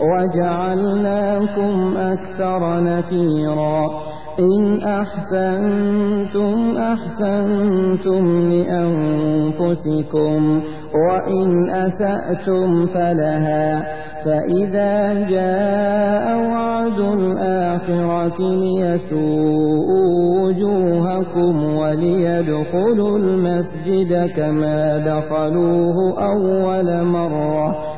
وجعلناكم أكثر نفيرا. إن أحسنتم أحسنتم لأنفسكم وإن أسأتم فلها. فإذا جاء وعد الآخرة ليسوءوا وجوهكم وليدخلوا المسجد كما دخلوه أول مرة.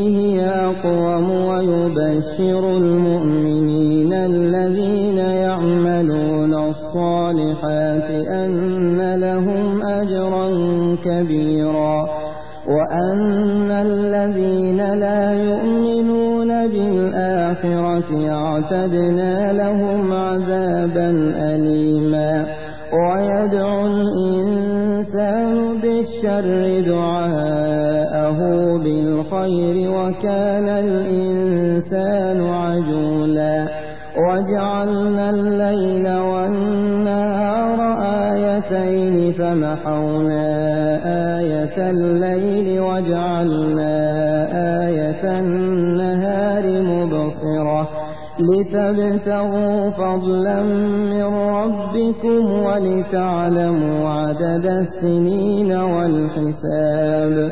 أقوم ويبشر المؤمنين الذين يعملون الصالحات أن لهم أجرا كبيرا وأن الذين لا يؤمنون بالآخرة اعتدنا لهم عذابا أليما ويدعو الإنسان بالشر دعاءه بالخير وكان الإنسان عجولا وجعلنا الليل والنهار آيتين فمحونا آية الليل وجعلنا آية النهار مبصرة لتبتغوا فضلا من ربكم ولتعلموا عدد السنين والحساب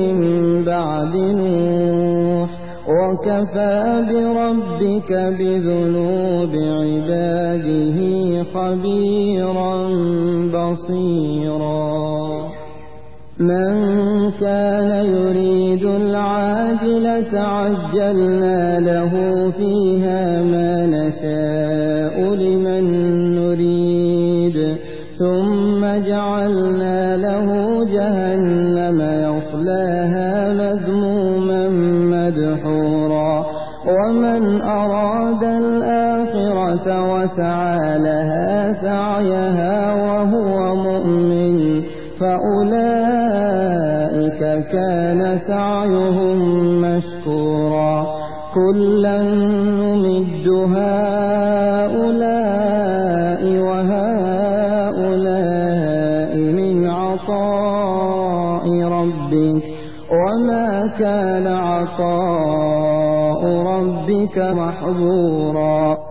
وكفى بربك بذنوب عباده خبيرا بصيرا. من كان يريد العاجلة عجلنا له فيها ما نشاء لمن نريد. ثم جعلنا له جهنم الآخرة وسعى لها سعيها وهو مؤمن فأولئك كان سعيهم مشكورا. كلا نمد هؤلاء وهؤلاء من عطاء ربك. وما كان عطاء ربك محظورا.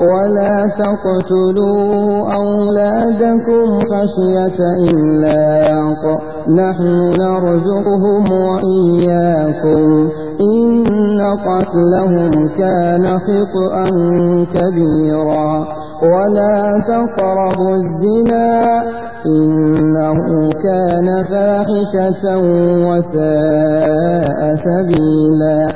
ولا تقتلوا أولادكم خشية إملاق. نحن نرزقهم وإياكم. إن قتلهم كان خطأ كبيرا. ولا تقربوا الزنا. إنه كان فاحشة وساء سبيلا.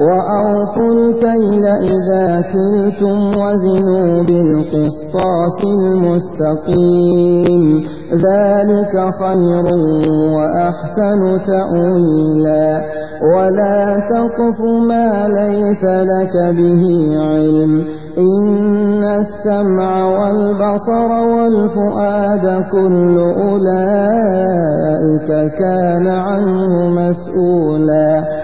وأوفوا الكيل إذا كلتم وزنوا بالقسطاس المستقيم. ذلك خير وأحسن تأويلا. ولا تقف ما ليس لك به علم. إن السمع والبصر والفؤاد كل أولئك كان عنه مسؤولا.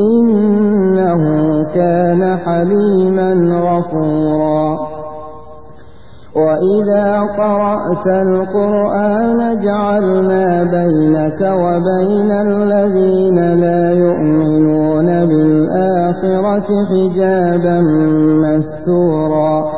إنه كان حليما غفورا. وإذا قرأت القرآن جعلنا بينك وبين الذين لا يؤمنون بالآخرة حجابا مستورا.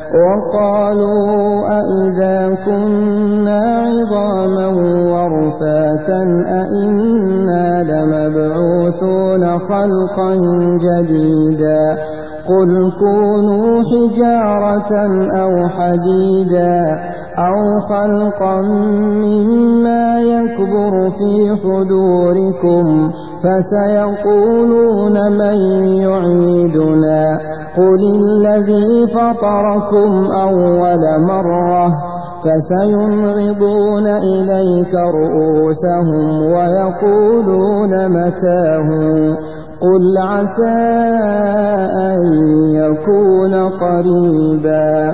وقالوا أئذا كنا عظاما ورفاتا أئنا لمبعوثون خلقا جديدا قل كونوا حجارة أو حديدا أو خلقا مما يكبر في صدوركم فسيقولون من يعيدنا قل الذي فطركم أول مرة فسينغضون إليك رؤوسهم ويقولون متاه قل عسى أن يكون قريبا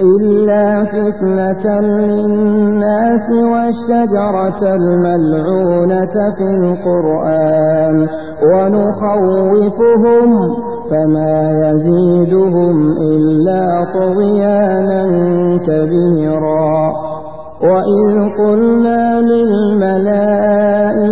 إلا فتنة للناس والشجرة الملعونة في القرآن ونخوفهم فما يزيدهم إلا طغيانا كبيرا. وإذ قلنا للملائكة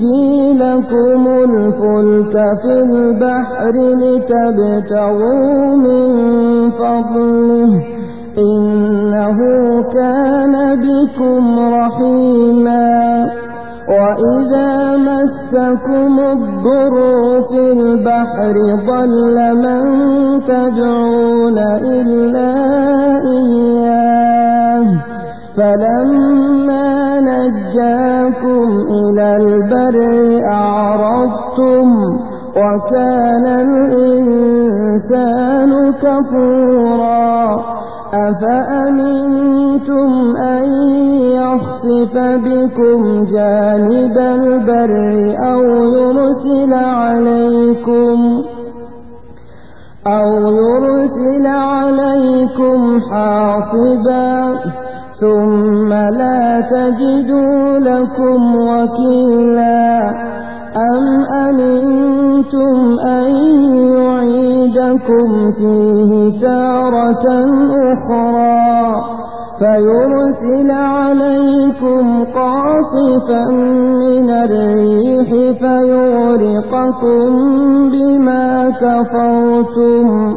يزجي لكم الفلك في البحر لتبتغوا من فضله إنه كان بكم رحيما وإذا مسكم الضر في البحر ضل من تدعون إلا إياه فلما نجاكم إلى البر أعرضتم وكان الإنسان كفورا. أفأمنتم أن يخسف بكم جانب البر أو يرسل عليكم أو يرسل عليكم حاصبا؟ ثم لا تجدوا لكم وكيلا. أم أمنتم أن يعيدكم فيه تارة أخرى؟ فيرسل عليكم قاصفا من الريح فيغرقكم بما كفرتم.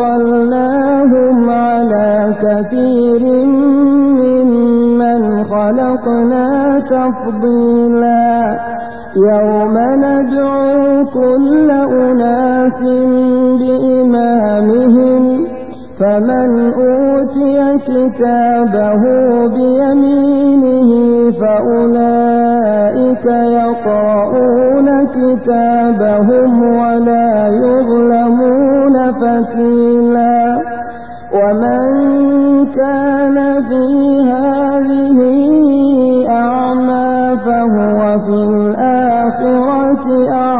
وفضلناهم على كثير ممن خلقنا تفضيلا. يوم ندعو كل أناس بإمامهم فمن أوتي كتابه بيمينه فأولئك يقرؤون كتابهم ولا يظلمون فتيلا. ومن كان في هذه أعمى فهو في الآخرة أعمى.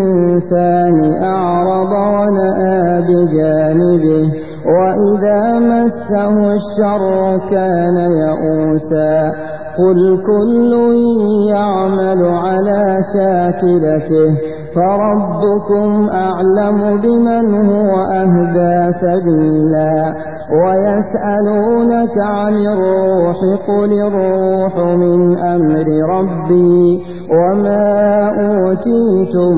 أعرض ونأى بجانبه وإذا مسه الشر كان يئوسا. قل كل يعمل على شاكلته فربكم أعلم بمن هو أهدى سبيلا. ويسألونك عن الروح قل الروح من أمر ربي وما أوتيتم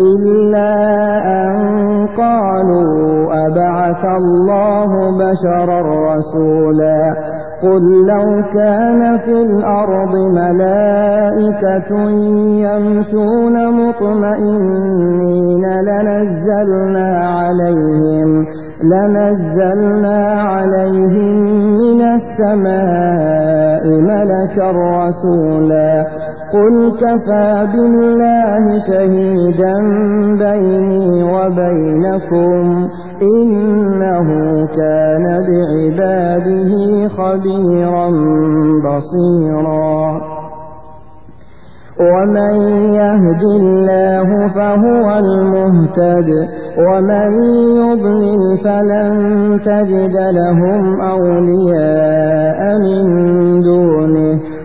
إلا أن قالوا أبعث الله بشرا رسولا قل لو كان في الأرض ملائكة يمشون مطمئنين لنزلنا عليهم لنزلنا عليهم من السماء ملكا رسولا قل كفى بالله شهيدا بيني وبينكم إنه كان بعباده خبيرا بصيرا. ومن يهد الله فهو المهتد ومن يضلل فلن تجد لهم أولياء من دونه.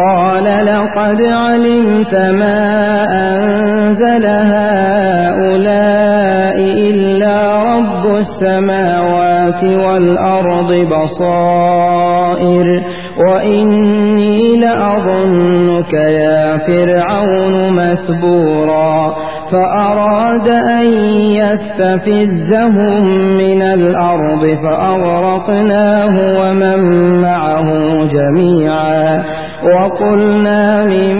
قال لقد علمت ما أنزل هؤلاء إلا رب السماوات والأرض بصائر وإني لأظنك يا فرعون مسبورا فأراد أن يستفزهم من الأرض فأغرقناه ومن معه جميعا وقلنا من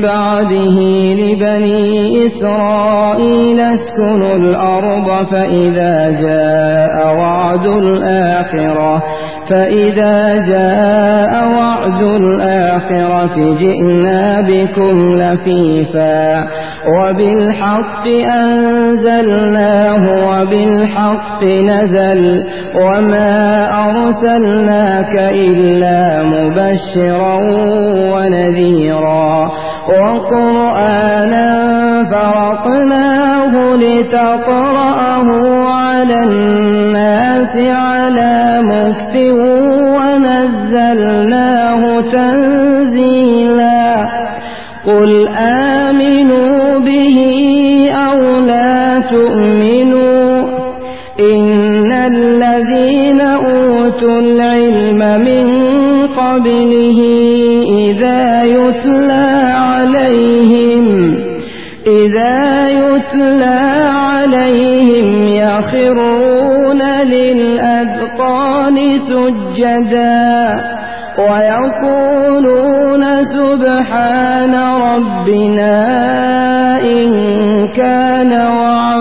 بعده لبني إسرائيل اسكنوا الأرض فإذا جاء وعد الآخرة فإذا جاء وعد الآخرة جئنا بكم لفيفا. وبالحق أنزلناه وبالحق نزل وما أرسلناك إلا مبشرا ونذيرا وقرآنا فرقناه لتقرأه على الناس على مكت ونزلناه تنزيلا قل آمنوا تؤمنوا إن الذين أوتوا العلم من قبله إذا يتلى عليهم إذا يتلى عليهم يخرون للأذقان سجدا ويقولون سبحان ربنا إن كان